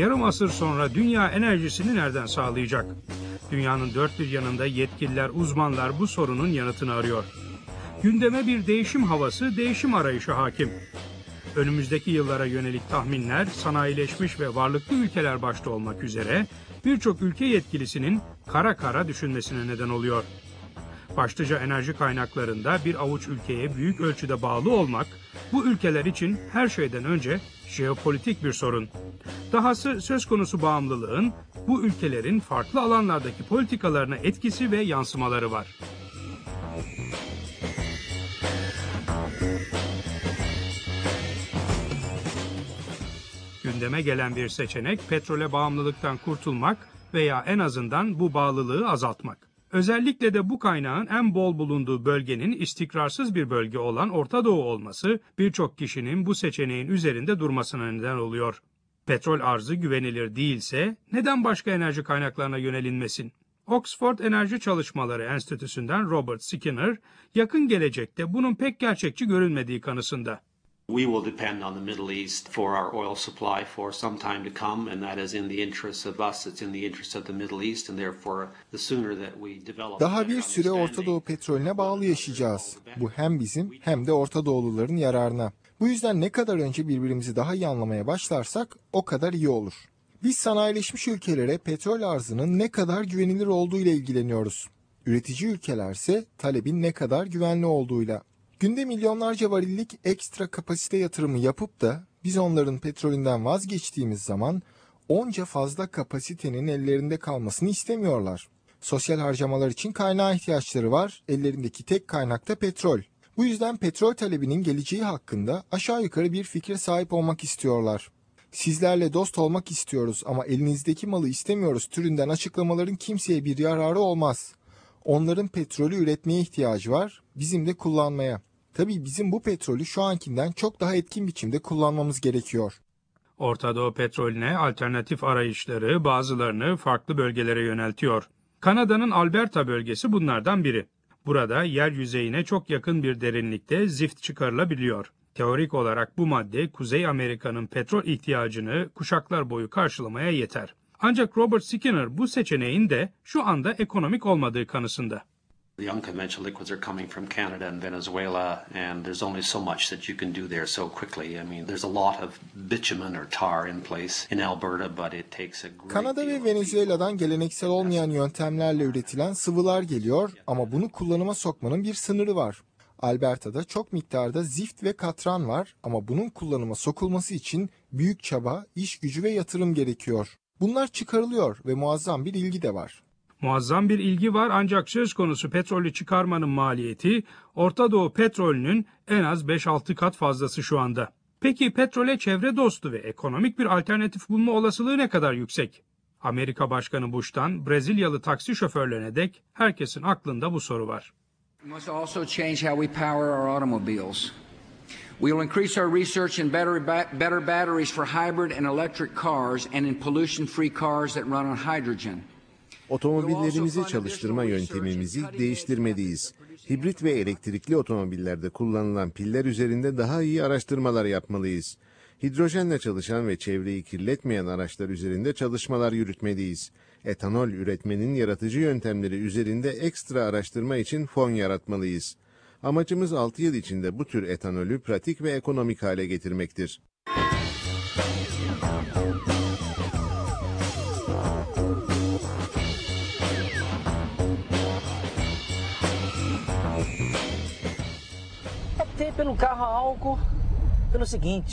Yarım asır sonra dünya enerjisini nereden sağlayacak? Dünyanın dört bir yanında yetkililer, uzmanlar bu sorunun yanıtını arıyor. Gündeme bir değişim havası, değişim arayışı hakim. Önümüzdeki yıllara yönelik tahminler sanayileşmiş ve varlıklı ülkeler başta olmak üzere birçok ülke yetkilisinin kara kara düşünmesine neden oluyor. Başlıca enerji kaynaklarında bir avuç ülkeye büyük ölçüde bağlı olmak bu ülkeler için her şeyden önce jeopolitik bir sorun. Dahası söz konusu bağımlılığın bu ülkelerin farklı alanlardaki politikalarına etkisi ve yansımaları var. Gündeme gelen bir seçenek petrole bağımlılıktan kurtulmak veya en azından bu bağlılığı azaltmak. Özellikle de bu kaynağın en bol bulunduğu bölgenin istikrarsız bir bölge olan Orta Doğu olması birçok kişinin bu seçeneğin üzerinde durmasına neden oluyor. Petrol arzı güvenilir değilse neden başka enerji kaynaklarına yönelinmesin? Oxford Enerji Çalışmaları Enstitüsü'nden Robert Skinner, yakın gelecekte bunun pek gerçekçi görünmediği kanısında. We will depend on the Middle East for our oil supply for some time to come, and that is in the interest of us, it's in the interest of the Middle East, and therefore the sooner that we develop Daha bir süre Orta Doğu petrolüne bağlı yaşayacağız. Bu hem bizim hem de Orta Doğuluların yararına. Bu yüzden ne kadar önce birbirimizi daha iyi anlamaya başlarsak o kadar iyi olur. Biz sanayileşmiş ülkelere petrol arzının ne kadar güvenilir olduğu ile ilgileniyoruz. Üretici ülkelerse talebin ne kadar güvenli olduğuyla. Günde milyonlarca varillik ekstra kapasite yatırımı yapıp da biz onların petrolünden vazgeçtiğimiz zaman onca fazla kapasitenin ellerinde kalmasını istemiyorlar. Sosyal harcamalar için kaynağa ihtiyaçları var. Ellerindeki tek kaynak da petrol. Bu yüzden petrol talebinin geleceği hakkında aşağı yukarı bir fikre sahip olmak istiyorlar. Sizlerle dost olmak istiyoruz ama elinizdeki malı istemiyoruz türünden açıklamaların kimseye bir yararı olmaz. Onların petrolü üretmeye ihtiyacı var, bizim de kullanmaya. Tabii bizim bu petrolü şu ankinden çok daha etkin biçimde kullanmamız gerekiyor. Orta Doğu petrolüne alternatif arayışları bazılarını farklı bölgelere yöneltiyor. Kanada'nın Alberta bölgesi bunlardan biri. Burada yer yüzeyine çok yakın bir derinlikte zift çıkarılabiliyor. Teorik olarak bu madde Kuzey Amerika'nın petrol ihtiyacını kuşaklar boyu karşılamaya yeter. Ancak Robert Skinner bu seçeneğin de şu anda ekonomik olmadığı kanısında. The unconventional liquids are coming from Canada and Venezuela, and there's only so much that you can do there so quickly. I mean, there's a lot of bitumen or tar in place in Alberta, but it takes a great Kanada ve Venezuela'dan geleneksel olmayan yöntemlerle üretilen sıvılar geliyor ama bunu kullanıma sokmanın bir sınırı var. Alberta'da çok miktarda zift ve katran var ama bunun kullanıma sokulması için büyük çaba, iş gücü ve yatırım gerekiyor. Bunlar çıkarılıyor ve muazzam bir ilgi de var. Muazzam bir ilgi var ancak söz konusu petrolü çıkarmanın maliyeti Orta Doğu petrolünün en az 5-6 kat fazlası şu anda. Peki petrole çevre dostu ve ekonomik bir alternatif bulma olasılığı ne kadar yüksek? Amerika Başkanı Bush'tan Brezilyalı taksi şoförlerine dek herkesin aklında bu soru var. We must also change how we power our automobiles. We will increase our research in better, better batteries for hybrid and electric cars and in pollution-free cars that run on hydrogen. Otomobillerimizi çalıştırma yöntemimizi değiştirmeliyiz. Hibrit ve elektrikli otomobillerde kullanılan piller üzerinde daha iyi araştırmalar yapmalıyız. Hidrojenle çalışan ve çevreyi kirletmeyen araçlar üzerinde çalışmalar yürütmeliyiz. Etanol üretmenin yaratıcı yöntemleri üzerinde ekstra araştırma için fon yaratmalıyız. Amacımız 6 yıl içinde bu tür etanolü pratik ve ekonomik hale getirmektir. Pelo carro a álcool pelo seguinte: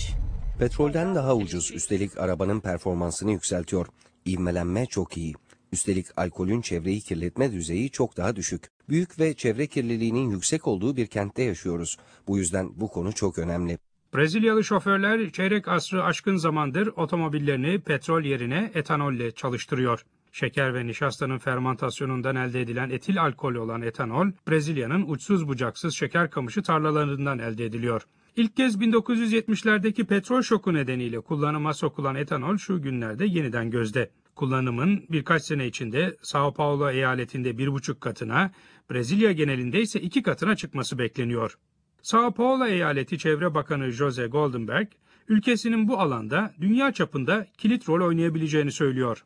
Petrolden daha ucuz. Üstelik arabanın performansını yükseltiyor. İvmelenme çok iyi. Üstelik alkolün çevreyi kirletme düzeyi çok daha düşük. Büyük ve çevre kirliliğinin yüksek olduğu bir kentte yaşıyoruz. Bu yüzden bu konu çok önemli. Brezilyalı şoförler çeyrek asrı aşkın zamandır otomobillerini petrol yerine etanolle çalıştırıyor. Şeker ve nişastanın fermentasyonundan elde edilen etil alkol olan etanol, Brezilya'nın uçsuz bucaksız şeker kamışı tarlalarından elde ediliyor. İlk kez 1970'lerdeki petrol şoku nedeniyle kullanıma sokulan etanol şu günlerde yeniden gözde. Kullanımın birkaç sene içinde Sao Paulo eyaletinde bir buçuk katına, Brezilya genelinde ise iki katına çıkması bekleniyor. Sao Paulo Eyaleti Çevre Bakanı Jose Goldenberg, ülkesinin bu alanda dünya çapında kilit rol oynayabileceğini söylüyor.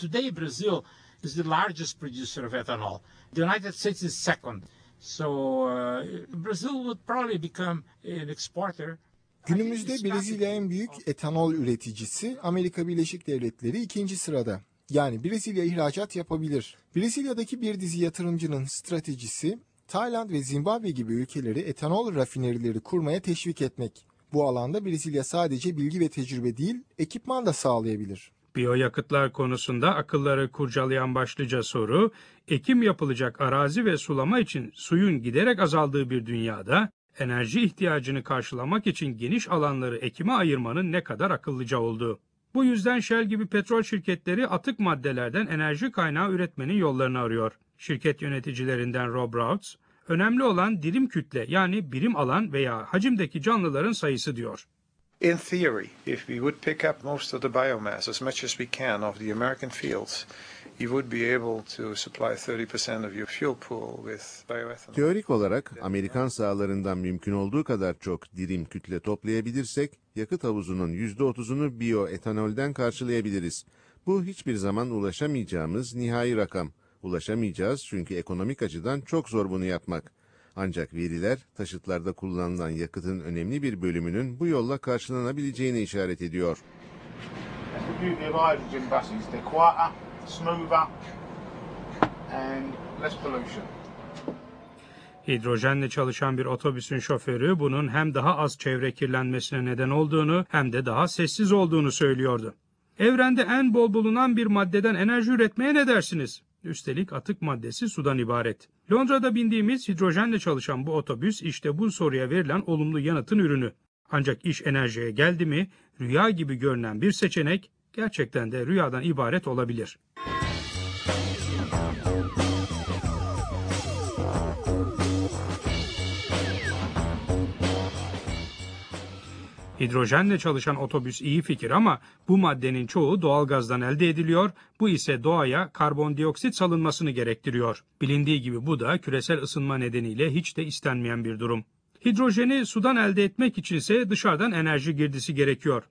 Today, Brazil is the largest producer of ethanol. The United States is second. So uh, Brazil would probably become an exporter. Günümüzde Brezilya en büyük etanol üreticisi, Amerika Birleşik Devletleri ikinci sırada. Yani Brezilya ihracat yapabilir. Brezilya'daki bir dizi yatırımcının stratejisi, Tayland ve Zimbabwe gibi ülkeleri etanol rafinerileri kurmaya teşvik etmek. Bu alanda Brezilya sadece bilgi ve tecrübe değil, ekipman da sağlayabilir. Biyoyakıtlar konusunda akılları kurcalayan başlıca soru, ekim yapılacak arazi ve sulama için suyun giderek azaldığı bir dünyada enerji ihtiyacını karşılamak için geniş alanları ekime ayırmanın ne kadar akıllıca olduğu. Bu yüzden Shell gibi petrol şirketleri atık maddelerden enerji kaynağı üretmenin yollarını arıyor. Şirket yöneticilerinden Rob Routs, önemli olan dirim kütle yani birim alan veya hacimdeki canlıların sayısı diyor. In theory, if we would pick up most of the biomass, as much as we can, of the American fields, you would be able to supply 30% of your fuel pool with bioethanol. Teorik olarak Amerikan sahalarından mümkün olduğu kadar çok dirim kütle toplayabilirsek yakıt havuzunun %30'unu biyoetanolden karşılayabiliriz. Bu hiçbir zaman ulaşamayacağımız nihai rakam. Ulaşamayacağız çünkü ekonomik açıdan çok zor bunu yapmak. Ancak veriler taşıtlarda kullanılan yakıtın önemli bir bölümünün bu yolla karşılanabileceğine işaret ediyor. Hidrojenle çalışan bir otobüsün şoförü bunun hem daha az çevre kirlenmesine neden olduğunu hem de daha sessiz olduğunu söylüyordu. Evrende en bol bulunan bir maddeden enerji üretmeye ne dersiniz? Üstelik atık maddesi sudan ibaret. Londra'da bindiğimiz hidrojenle çalışan bu otobüs işte bu soruya verilen olumlu yanıtın ürünü. Ancak iş enerjiye geldi mi rüya gibi görünen bir seçenek gerçekten de rüyadan ibaret olabilir. Hidrojenle çalışan otobüs iyi fikir ama bu maddenin çoğu doğalgazdan elde ediliyor, bu ise doğaya karbondioksit salınmasını gerektiriyor. Bilindiği gibi bu da küresel ısınma nedeniyle hiç de istenmeyen bir durum. Hidrojeni sudan elde etmek için ise dışarıdan enerji girdisi gerekiyor.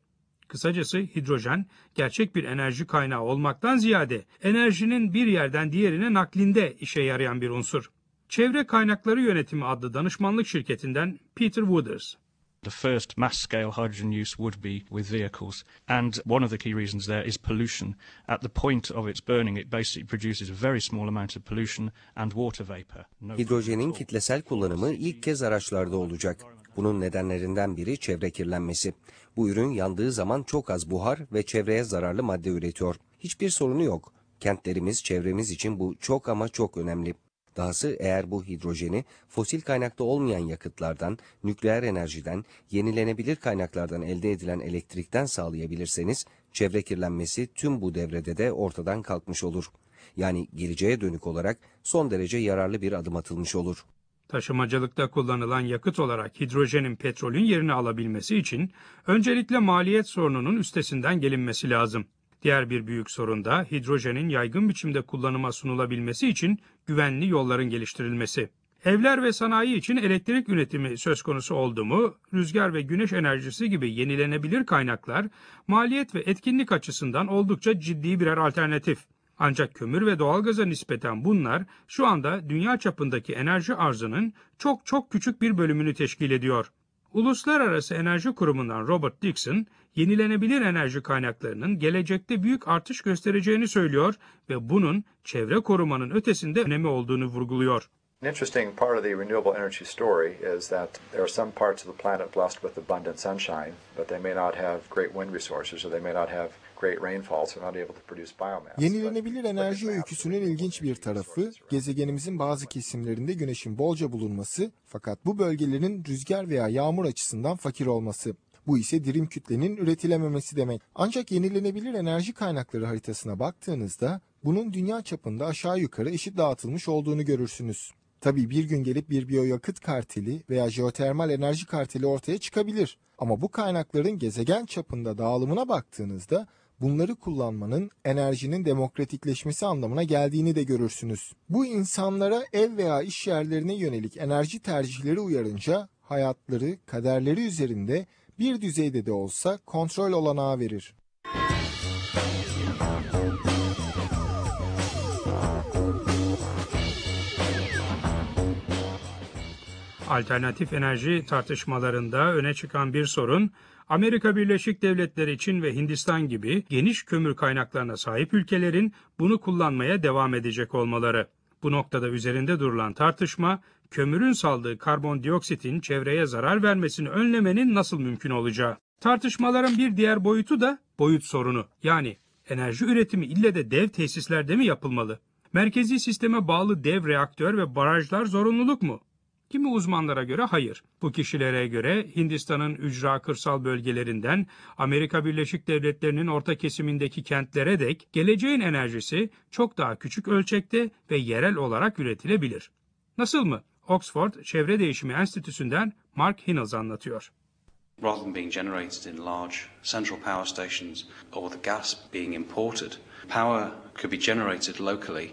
Kısacası hidrojen gerçek bir enerji kaynağı olmaktan ziyade enerjinin bir yerden diğerine naklinde işe yarayan bir unsur. Çevre Kaynakları Yönetimi adlı danışmanlık şirketinden Peter Wooders. The first mass scale hydrogen use would be with vehicles. And one of the key reasons there is pollution. At the point of its burning, it basically produces a very small amount of pollution and water vapor. No Hidrojenin kitlesel kullanımı ilk kez araçlarda olacak. Bunun nedenlerinden biri çevre kirlenmesi. Bu ürün yandığı zaman çok az buhar ve çevreye zararlı madde üretiyor. Hiçbir sorunu yok. Kentlerimiz, çevremiz için bu çok ama çok önemli. Dahası eğer bu hidrojeni fosil kaynakta olmayan yakıtlardan, nükleer enerjiden, yenilenebilir kaynaklardan elde edilen elektrikten sağlayabilirseniz, çevre kirlenmesi tüm bu devrede de ortadan kalkmış olur. Yani geleceğe dönük olarak son derece yararlı bir adım atılmış olur. Taşımacılıkta kullanılan yakıt olarak hidrojenin petrolün yerini alabilmesi için öncelikle maliyet sorununun üstesinden gelinmesi lazım. Diğer bir büyük sorun da hidrojenin yaygın biçimde kullanıma sunulabilmesi için güvenli yolların geliştirilmesi. Evler ve sanayi için elektrik üretimi söz konusu oldu mu, rüzgar ve güneş enerjisi gibi yenilenebilir kaynaklar maliyet ve etkinlik açısından oldukça ciddi birer alternatif. Ancak kömür ve doğalgaza nispeten bunlar şu anda dünya çapındaki enerji arzının çok çok küçük bir bölümünü teşkil ediyor. Uluslararası Enerji Kurumu'ndan Robert Dixon, yenilenebilir enerji kaynaklarının gelecekte büyük artış göstereceğini söylüyor ve bunun çevre korumanın ötesinde önemi olduğunu vurguluyor. An interesting part of the renewable energy story is that there are some parts of the planet blessed with abundant sunshine, but they may not have great wind resources or they may not have great rainfall, so they're not able to produce biomass. Yenilenebilir enerji öyküsünün ilginç bir tarafı, gezegenimizin bazı kesimlerinde güneşin bolca bulunması fakat bu bölgelerin rüzgar veya yağmur açısından fakir olması. Bu ise dirim kütlenin üretilememesi demek. Ancak yenilenebilir enerji kaynakları haritasına baktığınızda bunun dünya çapında aşağı yukarı eşit dağıtılmış olduğunu görürsünüz. Tabii bir gün gelip bir biyoyakıt karteli veya jeotermal enerji karteli ortaya çıkabilir. Ama bu kaynakların gezegen çapında dağılımına baktığınızda bunları kullanmanın enerjinin demokratikleşmesi anlamına geldiğini de görürsünüz. Bu insanlara ev veya iş yerlerine yönelik enerji tercihleri uyarınca hayatları, kaderleri üzerinde bir düzeyde de olsa kontrol olanağı verir. Alternatif enerji tartışmalarında öne çıkan bir sorun, Amerika Birleşik Devletleri, Çin ve Hindistan gibi geniş kömür kaynaklarına sahip ülkelerin bunu kullanmaya devam edecek olmaları. Bu noktada üzerinde durulan tartışma, kömürün saldığı karbondioksitin çevreye zarar vermesini önlemenin nasıl mümkün olacağı. Tartışmaların bir diğer boyutu da boyut sorunu. Yani enerji üretimi ille de dev tesislerde mi yapılmalı? Merkezi sisteme bağlı dev reaktör ve barajlar zorunluluk mu? Kimi uzmanlara göre hayır. Bu kişilere göre Hindistan'ın ücra kırsal bölgelerinden Amerika Birleşik Devletleri'nin orta kesimindeki kentlere dek geleceğin enerjisi çok daha küçük ölçekte ve yerel olarak üretilebilir. Nasıl mı? Oxford Çevre Değişimi Enstitüsü'nden Mark Hinnels anlatıyor. Rather than being generated in large central power stations or the gas being imported, power could be generated locally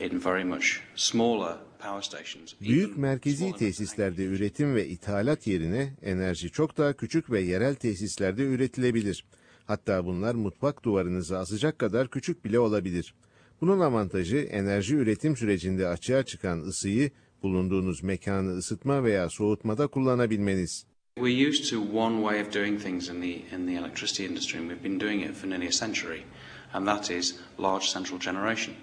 in very much smaller power stations. Büyük merkezi tesislerde üretim ve ithalat yerine enerji çok daha küçük ve yerel tesislerde üretilebilir. Hatta bunlar mutfak duvarınızı asacak kadar küçük bile olabilir. Bunun avantajı enerji üretim sürecinde açığa çıkan ısıyı bulunduğunuz mekanı ısıtma veya soğutmada kullanabilmeniz. We're used to one way of doing things in the in the electricity industry, and we've been doing it for nearly a century, and that is large central generation.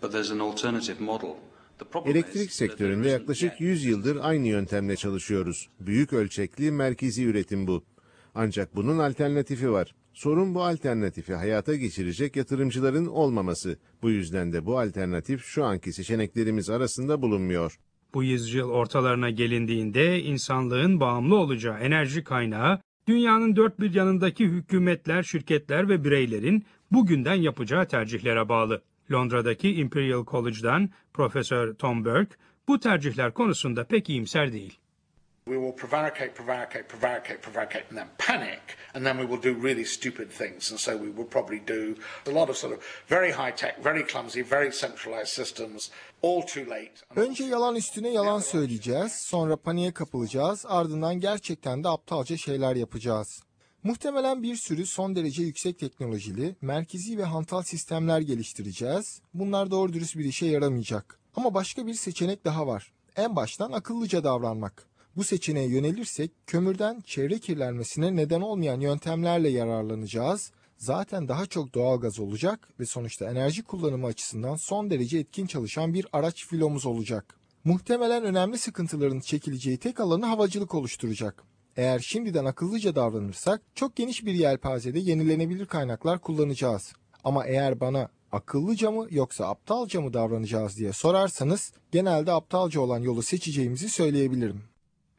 But there's an alternative model. The problem is Elektrik sektöründe yaklaşık 100 yıldır aynı yöntemle çalışıyoruz. Büyük ölçekli merkezi üretim bu. Ancak bunun alternatifi var. Sorun bu alternatifi hayata geçirecek yatırımcıların olmaması. Bu yüzden de bu alternatif şu anki seçeneklerimiz arasında bulunmuyor. Bu yüzyıl ortalarına gelindiğinde insanlığın bağımlı olacağı enerji kaynağı dünyanın dört bir yanındaki hükümetler, şirketler ve bireylerin bugünden yapacağı tercihlere bağlı. Londra'daki Imperial College'dan Profesör Tom Burke bu tercihler konusunda pek iyimser değil. We will prevaricate, prevaricate, prevaricate, prevaricate, and then panic, and then we will do really stupid things. And so we will probably do a lot of sort of very high tech, very clumsy, very centralized systems, all too late. Önce yalan üstüne yalan söyleyeceğiz, sonra paniğe kapılacağız, ardından gerçekten de aptalca şeyler yapacağız. Muhtemelen bir sürü son derece yüksek teknolojili, merkezi ve hantal sistemler geliştireceğiz. Bunlar doğru dürüst bir işe yaramayacak. Ama başka bir seçenek daha var. En baştan akıllıca davranmak. Bu seçeneğe yönelirsek kömürden çevre kirlenmesine neden olmayan yöntemlerle yararlanacağız. Zaten daha çok doğal gaz olacak ve sonuçta enerji kullanımı açısından son derece etkin çalışan bir araç filomuz olacak. Muhtemelen önemli sıkıntıların çekileceği tek alanı havacılık oluşturacak. Eğer şimdiden akıllıca davranırsak çok geniş bir yelpazede yenilenebilir kaynaklar kullanacağız. Ama eğer bana akıllıca mı yoksa aptalca mı davranacağız diye sorarsanız genelde aptalca olan yolu seçeceğimizi söyleyebilirim.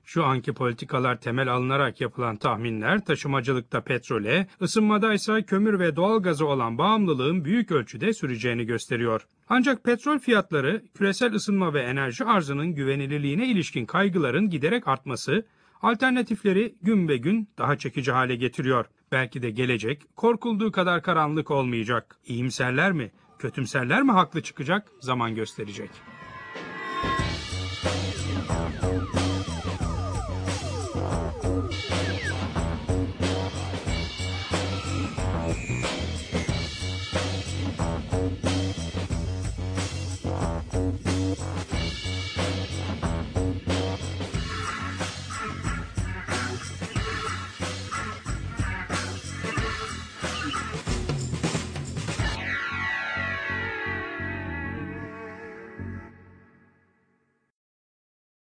Şu anki politikalar temel alınarak yapılan tahminler taşımacılıkta petrole, ısınmada ise kömür ve doğal gazı olan bağımlılığın büyük ölçüde süreceğini gösteriyor. Ancak petrol fiyatları küresel ısınma ve enerji arzının güvenilirliğine ilişkin kaygıların giderek artması, alternatifleri gün be gün daha çekici hale getiriyor. Belki de gelecek korkulduğu kadar karanlık olmayacak. İyimserler mi, kötümserler mi haklı çıkacak zaman gösterecek.